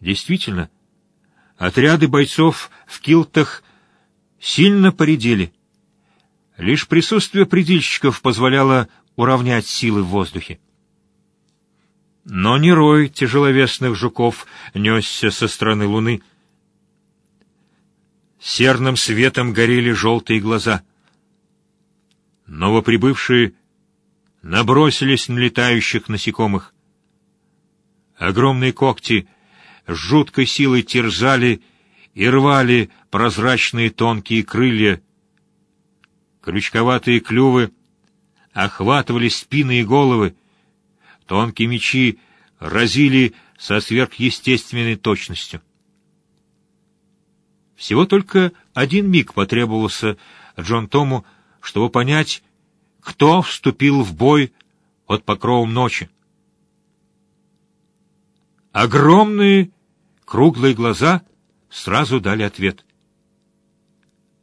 Действительно, отряды бойцов в килтах сильно поредели. Лишь присутствие предельщиков позволяло уравнять силы в воздухе. Но не рой тяжеловесных жуков несся со стороны луны. Серным светом горели желтые глаза. Новоприбывшие набросились на летающих насекомых. Огромные когти с жуткой силой терзали и рвали прозрачные тонкие крылья. Крючковатые клювы охватывали спины и головы, Тонкие мечи разили со сверхъестественной точностью. Всего только один миг потребовался Джон Тому, чтобы понять, кто вступил в бой под покровом ночи. Огромные круглые глаза сразу дали ответ.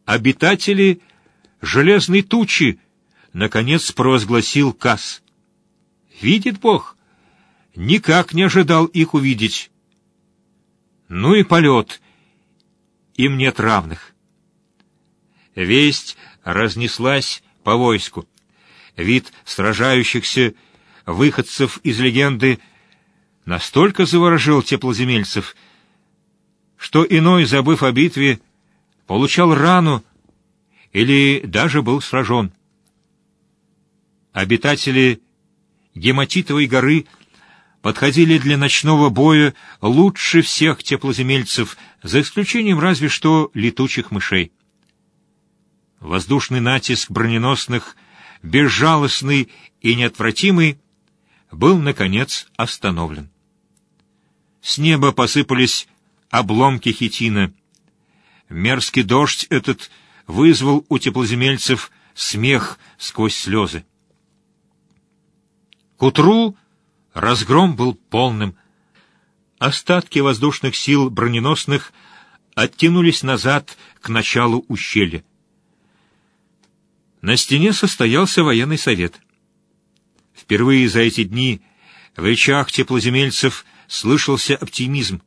«Обитатели железной тучи!» — наконец провозгласил Касс. Видит Бог, никак не ожидал их увидеть. Ну и полет, им нет равных. Весть разнеслась по войску. Вид сражающихся выходцев из легенды настолько заворожил теплоземельцев, что иной, забыв о битве, получал рану или даже был сражен. Обитатели Гематитовой горы подходили для ночного боя лучше всех теплоземельцев, за исключением разве что летучих мышей. Воздушный натиск броненосных, безжалостный и неотвратимый, был, наконец, остановлен. С неба посыпались обломки хитина. Мерзкий дождь этот вызвал у теплоземельцев смех сквозь слезы. К утру разгром был полным. Остатки воздушных сил броненосных оттянулись назад к началу ущелья. На стене состоялся военный совет. Впервые за эти дни в речах теплоземельцев слышался оптимизм.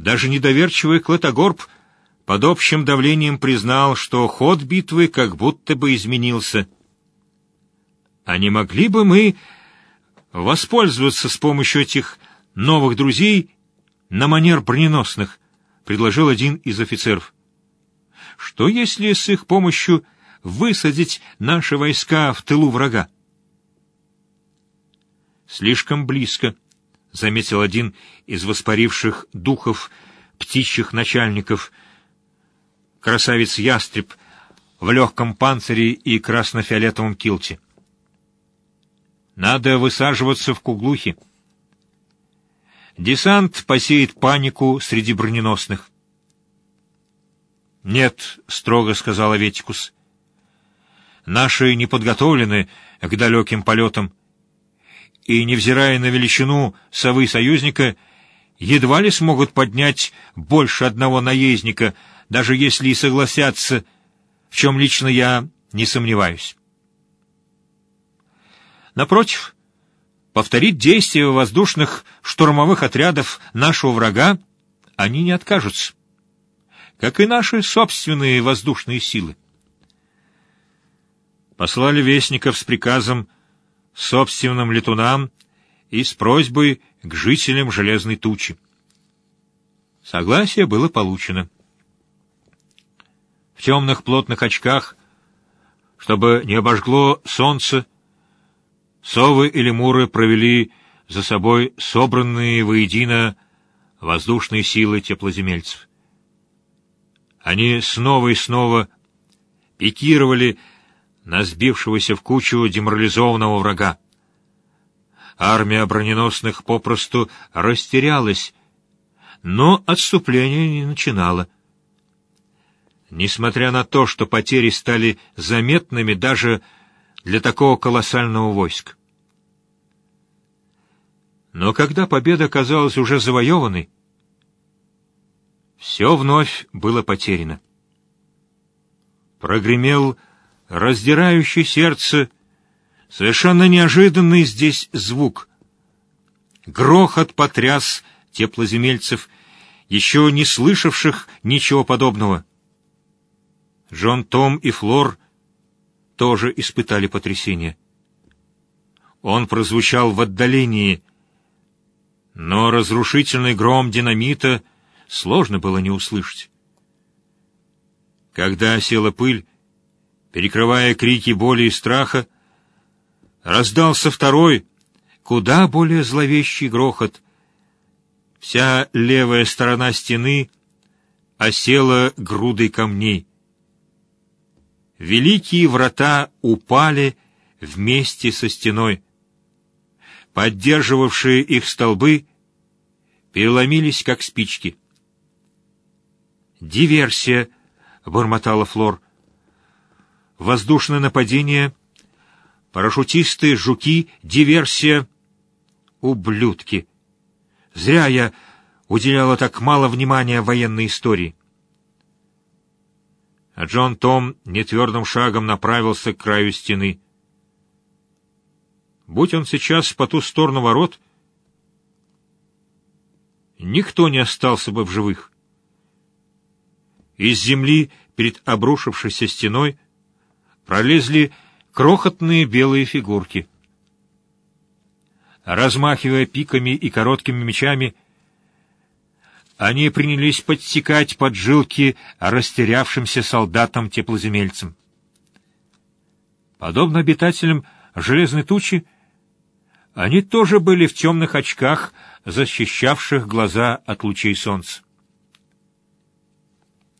Даже недоверчивый Клотогорб под общим давлением признал, что ход битвы как будто бы изменился — а не могли бы мы воспользоваться с помощью этих новых друзей на манер броненосных, предложил один из офицеров. Что если с их помощью высадить наши войска в тылу врага? Слишком близко, заметил один из воспаривших духов птичьих начальников, красавец-ястреб в легком панцире и красно-фиолетовом килте. Надо высаживаться в Куглухи. Десант посеет панику среди броненосных. «Нет», — строго сказал Аветикус, — «наши не подготовлены к далеким полетам, и, невзирая на величину совы союзника, едва ли смогут поднять больше одного наездника, даже если и согласятся, в чем лично я не сомневаюсь». Напротив, повторить действия воздушных штурмовых отрядов нашего врага они не откажутся, как и наши собственные воздушные силы. Послали вестников с приказом собственным летунам и с просьбой к жителям Железной Тучи. Согласие было получено. В темных плотных очках, чтобы не обожгло солнце, Совы и лемуры провели за собой собранные воедино воздушные силы теплоземельцев. Они снова и снова пикировали на сбившегося в кучу деморализованного врага. Армия броненосных попросту растерялась, но отступление не начинало. Несмотря на то, что потери стали заметными даже для такого колоссального войска. Но когда победа казалась уже завоеванной, все вновь было потеряно. Прогремел раздирающий сердце, совершенно неожиданный здесь звук. Грохот потряс теплоземельцев, еще не слышавших ничего подобного. Джон Том и Флор тоже испытали потрясение. Он прозвучал в отдалении, но разрушительный гром динамита сложно было не услышать. Когда осела пыль, перекрывая крики боли и страха, раздался второй, куда более зловещий грохот. Вся левая сторона стены осела грудой камней. Великие врата упали вместе со стеной. Поддерживавшие их столбы переломились, как спички. «Диверсия!» — бормотала Флор. «Воздушное нападение, парашютисты, жуки, диверсия. Ублюдки! Зря я уделяла так мало внимания военной истории». А Джон Том нетвердым шагом направился к краю стены. Будь он сейчас по ту сторону ворот, никто не остался бы в живых. Из земли перед обрушившейся стеной пролезли крохотные белые фигурки. Размахивая пиками и короткими мечами, они принялись подсекать поджилки растерявшимся солдатам-теплоземельцам. Подобно обитателям железной тучи, они тоже были в темных очках, защищавших глаза от лучей солнца.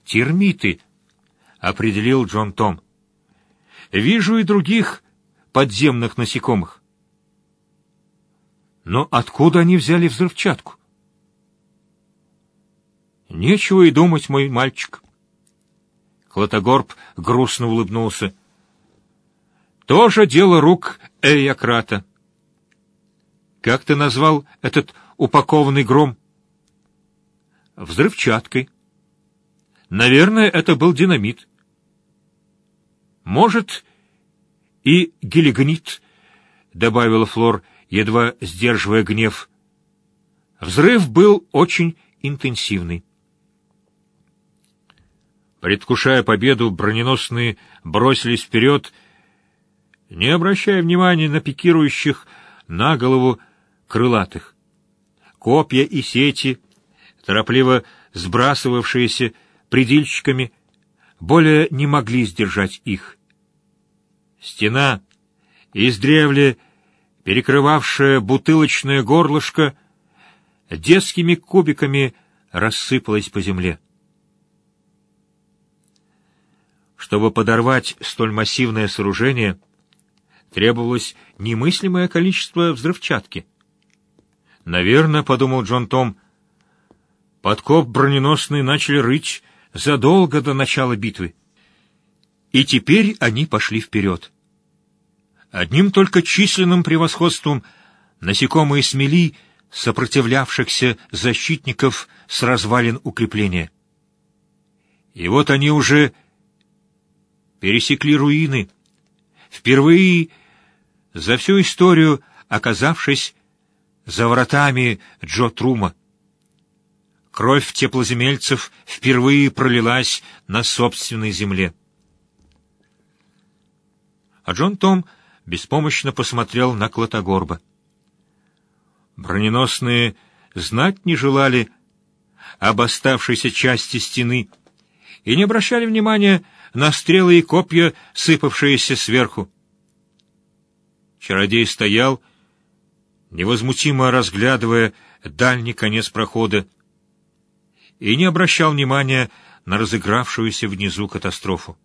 «Термиты», — определил Джон Том. «Вижу и других подземных насекомых». Но откуда они взяли взрывчатку? Нечего и думать, мой мальчик. Клотогорб грустно улыбнулся. Тоже дело рук Эйократа. Как ты назвал этот упакованный гром? Взрывчаткой. Наверное, это был динамит. Может, и гелигонит, — добавила Флор, едва сдерживая гнев. Взрыв был очень интенсивный. Предвкушая победу, броненосные бросились вперед, не обращая внимания на пикирующих на голову крылатых. Копья и сети, торопливо сбрасывавшиеся предельщиками, более не могли сдержать их. Стена, издревле перекрывавшая бутылочное горлышко, детскими кубиками рассыпалась по земле. Чтобы подорвать столь массивное сооружение, требовалось немыслимое количество взрывчатки. «Наверное, — подумал Джон Том, — подкоп броненосный начали рыть задолго до начала битвы. И теперь они пошли вперед. Одним только численным превосходством насекомые смели сопротивлявшихся защитников с развалин укрепления. И вот они уже пересекли руины, впервые за всю историю оказавшись за вратами Джо Трума. Кровь теплоземельцев впервые пролилась на собственной земле. А Джон Том беспомощно посмотрел на Клотогорба. Броненосные знать не желали об оставшейся части стены и не обращали внимания на стрелы и копья, сыпавшиеся сверху. Чародей стоял, невозмутимо разглядывая дальний конец прохода, и не обращал внимания на разыгравшуюся внизу катастрофу.